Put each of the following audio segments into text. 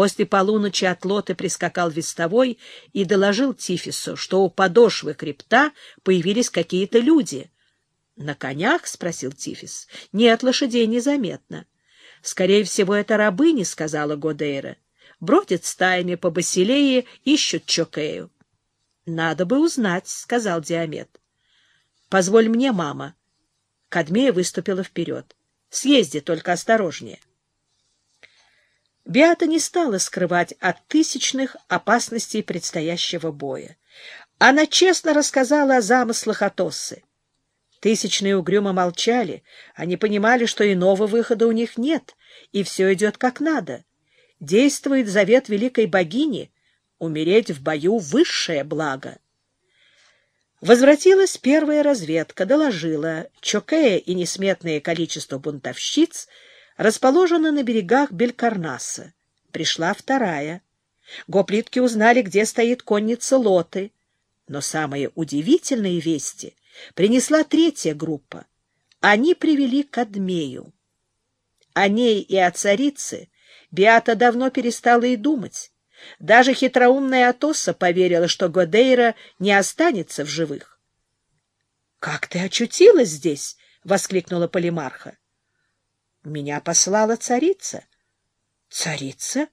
После полуночи от лоты прискакал вестовой и доложил Тифису, что у подошвы крепта появились какие-то люди. — На конях? — спросил Тифис. — Нет, лошадей незаметно. — Скорее всего, это рабыни, — сказала Годейра. — Бродят стаями по Басилее, ищут Чокею. — Надо бы узнать, — сказал Диамет. — Позволь мне, мама. Кадмея выступила вперед. — Съезди, только осторожнее. Беата не стала скрывать от тысячных опасностей предстоящего боя. Она честно рассказала о замыслах Атоссы. Тысячные угрюмо молчали, они понимали, что иного выхода у них нет, и все идет как надо. Действует завет великой богини — умереть в бою — высшее благо. Возвратилась первая разведка, доложила, Чокея и несметное количество бунтовщиц расположены на берегах Белькарнаса. Пришла вторая. Гоплитки узнали, где стоит конница Лоты. Но самые удивительные вести принесла третья группа. Они привели к Адмею. О ней и о царице Биата давно перестала и думать. Даже хитроумная Атоса поверила, что Годейра не останется в живых. — Как ты очутилась здесь? — воскликнула Полимарха. — Меня послала царица. — Царица?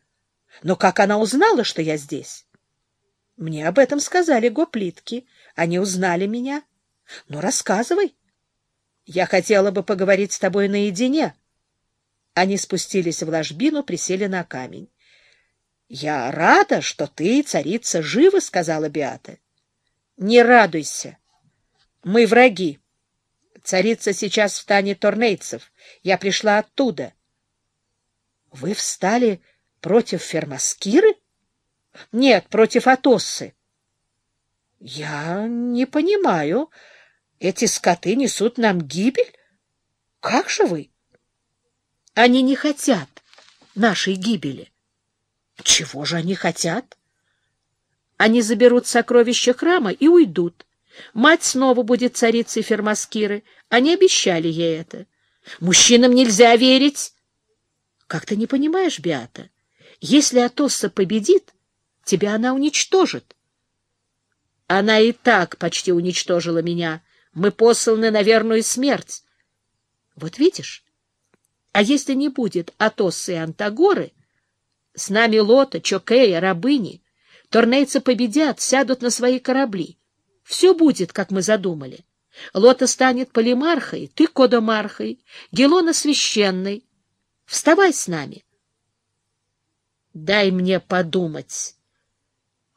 Но как она узнала, что я здесь? — Мне об этом сказали гоплитки. Они узнали меня. — ну, рассказывай. Я хотела бы поговорить с тобой наедине. Они спустились в ложбину, присели на камень. — Я рада, что ты, царица, живы, — сказала Биата. — Не радуйся. Мы враги. Царица сейчас в стане торнейцев. Я пришла оттуда. — Вы встали против Фермаскиры? — Нет, против Атоссы. — Я не понимаю, эти скоты несут нам гибель? Как же вы? Они не хотят нашей гибели. Чего же они хотят? Они заберут сокровища храма и уйдут. Мать снова будет царицей Фермаскиры. Они обещали ей это. Мужчинам нельзя верить. Как ты не понимаешь, Биата? Если Атосса победит, тебя она уничтожит. Она и так почти уничтожила меня, мы посланы на верную смерть. Вот видишь? А если не будет Атоса и Антагоры, с нами Лота, Чокея, рабыни, торнейцы победят, сядут на свои корабли. Все будет, как мы задумали. Лота станет полимархой, ты кодомархой, Гелона священной. Вставай с нами. Дай мне подумать.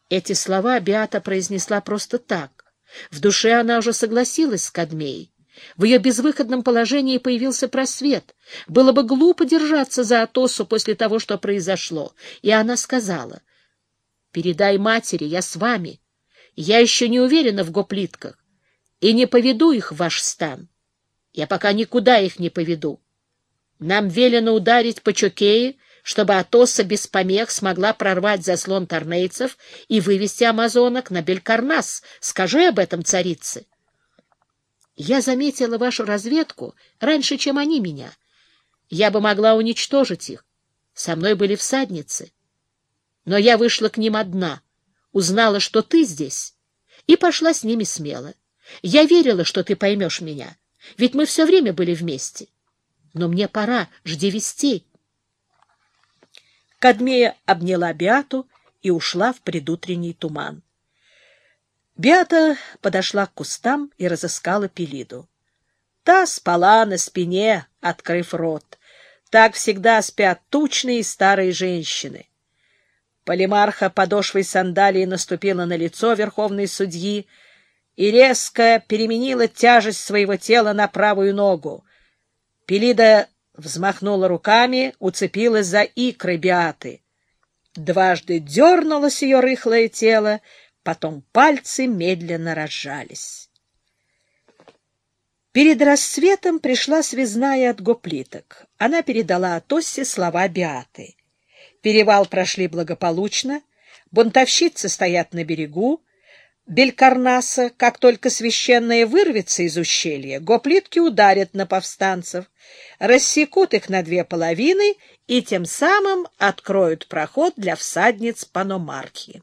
Эти слова Биата произнесла просто так. В душе она уже согласилась с Кадмеей. В ее безвыходном положении появился просвет. Было бы глупо держаться за Атосу после того, что произошло. И она сказала, «Передай матери, я с вами. Я еще не уверена в гоплитках и не поведу их в ваш стан. Я пока никуда их не поведу. Нам велено ударить по Чокее, чтобы Атоса без помех смогла прорвать заслон торнейцев и вывести амазонок на Белькарнас. Скажи об этом царице. Я заметила вашу разведку раньше, чем они меня. Я бы могла уничтожить их. Со мной были всадницы. Но я вышла к ним одна, узнала, что ты здесь, и пошла с ними смело. Я верила, что ты поймешь меня, ведь мы все время были вместе. Но мне пора, жди вестей. Кадмея обняла Биату и ушла в предутренний туман. Биата подошла к кустам и разыскала Пелиду. Та спала на спине, открыв рот. Так всегда спят тучные старые женщины. Полимарха подошвой сандалии наступила на лицо верховной судьи и резко переменила тяжесть своего тела на правую ногу. Пелида взмахнула руками, уцепилась за икры Биаты. Дважды дернулось ее рыхлое тело, потом пальцы медленно разжались. Перед рассветом пришла связная от гоплиток. Она передала Атоссе слова Биаты. Перевал прошли благополучно, бунтовщицы стоят на берегу, Белькарнаса, как только священное вырвется из ущелья, гоплитки ударят на повстанцев, рассекут их на две половины и тем самым откроют проход для всадниц Паномархи.